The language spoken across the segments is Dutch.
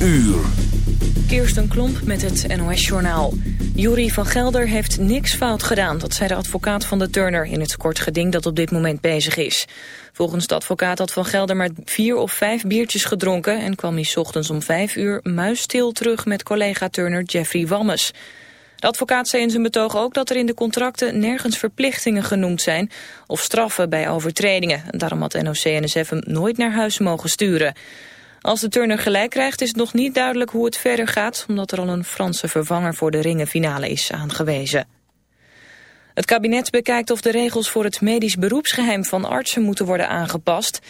uur. Kirsten Klomp met het NOS-journaal. Jury van Gelder heeft niks fout gedaan, dat zei de advocaat van de Turner in het kort geding dat op dit moment bezig is. Volgens de advocaat had Van Gelder maar vier of vijf biertjes gedronken en kwam hij ochtends om vijf uur muisstil terug met collega Turner Jeffrey Wammes. De advocaat zei in zijn betoog ook dat er in de contracten nergens verplichtingen genoemd zijn of straffen bij overtredingen. Daarom had NOC-NSF hem nooit naar huis mogen sturen. Als de turner gelijk krijgt is het nog niet duidelijk hoe het verder gaat... omdat er al een Franse vervanger voor de ringenfinale is aangewezen. Het kabinet bekijkt of de regels voor het medisch beroepsgeheim van artsen moeten worden aangepast.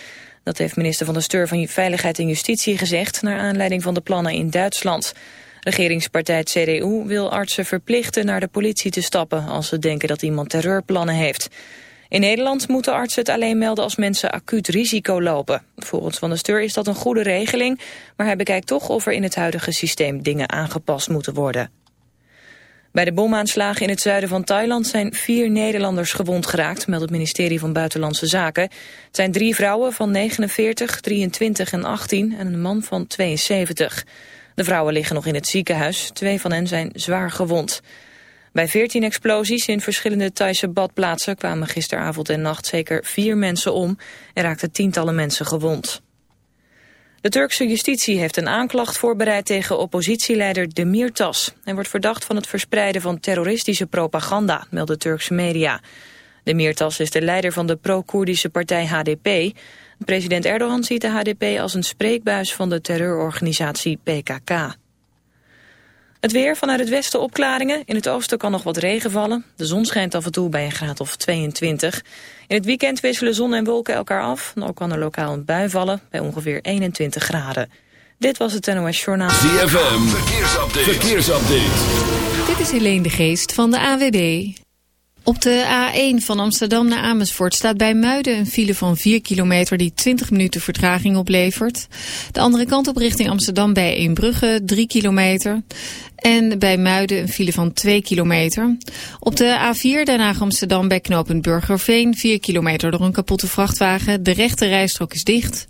Dat heeft minister van de Steur van Veiligheid en Justitie gezegd... naar aanleiding van de plannen in Duitsland. Regeringspartij CDU wil artsen verplichten naar de politie te stappen... als ze denken dat iemand terreurplannen heeft. In Nederland moeten artsen het alleen melden als mensen acuut risico lopen. Volgens Van der Steur is dat een goede regeling, maar hij bekijkt toch of er in het huidige systeem dingen aangepast moeten worden. Bij de bomaanslagen in het zuiden van Thailand zijn vier Nederlanders gewond geraakt, meldt het ministerie van Buitenlandse Zaken. Het zijn drie vrouwen van 49, 23 en 18 en een man van 72. De vrouwen liggen nog in het ziekenhuis, twee van hen zijn zwaar gewond. Bij 14 explosies in verschillende Thaise badplaatsen kwamen gisteravond en nacht zeker vier mensen om en raakten tientallen mensen gewond. De Turkse justitie heeft een aanklacht voorbereid tegen oppositieleider Demirtas. Hij wordt verdacht van het verspreiden van terroristische propaganda, melden Turkse media. Demirtas is de leider van de pro-Koerdische partij HDP. President Erdogan ziet de HDP als een spreekbuis van de terreurorganisatie PKK. Het weer vanuit het westen opklaringen. In het oosten kan nog wat regen vallen. De zon schijnt af en toe bij een graad of 22. In het weekend wisselen zon en wolken elkaar af. En ook kan er lokaal een bui vallen bij ongeveer 21 graden. Dit was het NOS Journaal. ZFM, verkeersupdate. verkeersupdate. Dit is Helene de Geest van de AWB. Op de A1 van Amsterdam naar Amersfoort staat bij Muiden een file van 4 kilometer die 20 minuten vertraging oplevert. De andere kant op richting Amsterdam bij Eembrugge 3 kilometer. En bij Muiden een file van 2 kilometer. Op de A4 Den Haag Amsterdam bij knooppunt Burgerveen 4 kilometer door een kapotte vrachtwagen. De rechte rijstrook is dicht.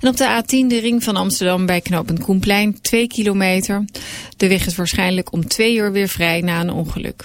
En op de A10 de ring van Amsterdam bij knooppunt Koenplein 2 kilometer. De weg is waarschijnlijk om 2 uur weer vrij na een ongeluk.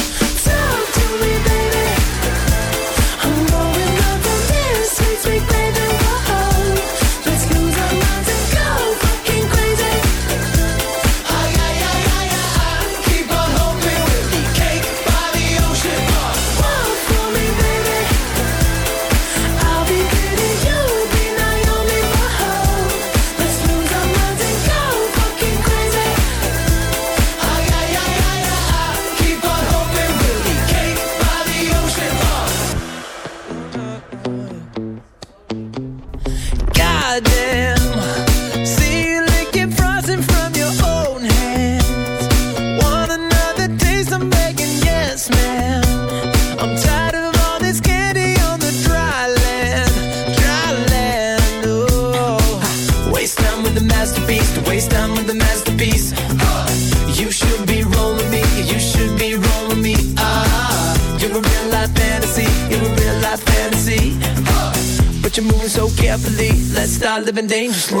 Dangerously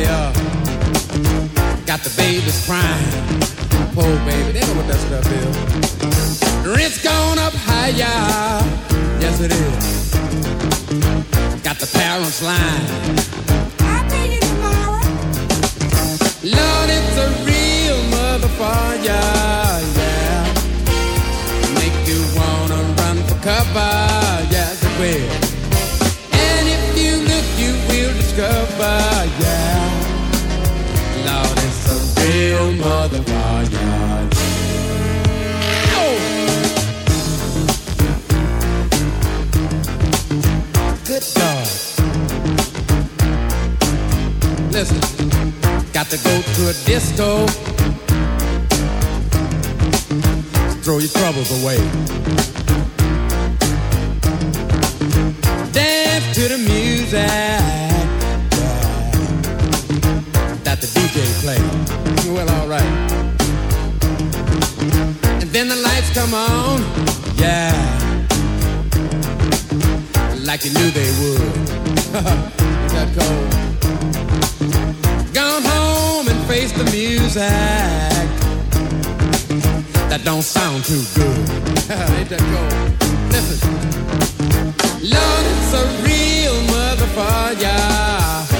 They are. Got the babies crying. Poor baby, they know what that stuff is. Rent's gone up higher. Yes, it is. Got the parents lying. I'll pay you tomorrow. Lord, it's a real motherfucker. Yeah. Make you wanna run for cover. Yes, it will. And if you look, you will discover. Yeah. Real motherfucker. Good God. Listen, got to go to a disco. Throw your troubles away. Dance to the music that the DJ Well, all right. And then the lights come on. Yeah like you knew they would. Is that cold? Gone home and face the music. That don't sound too good. Ain't that cold? Listen. Lord, it's a real motherfucker.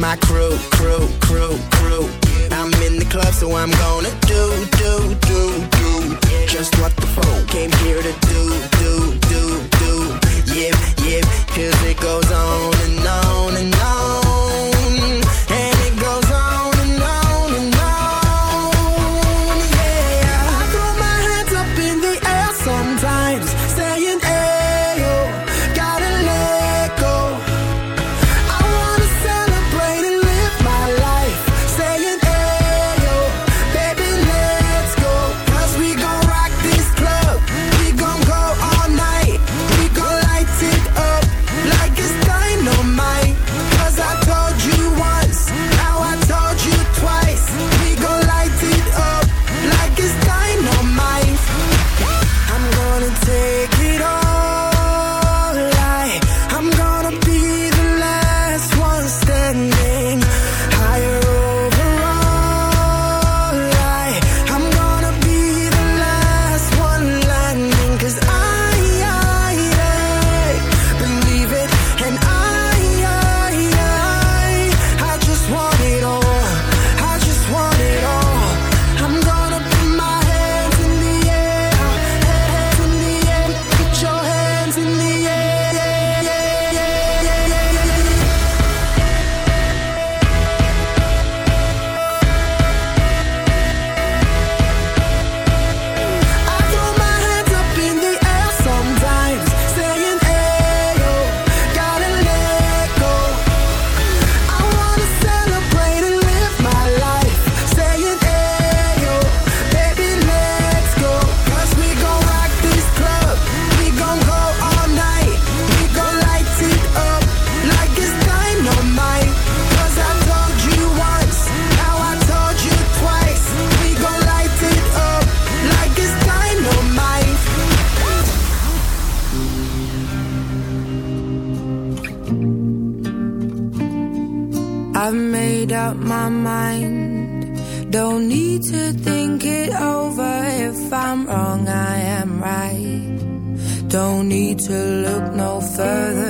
my crew, crew, crew, crew. I'm in the club, so I'm gonna do, do, do, do. Just what the phone came here to do, do, do, do. Yep, yep, cause it goes on to look no further.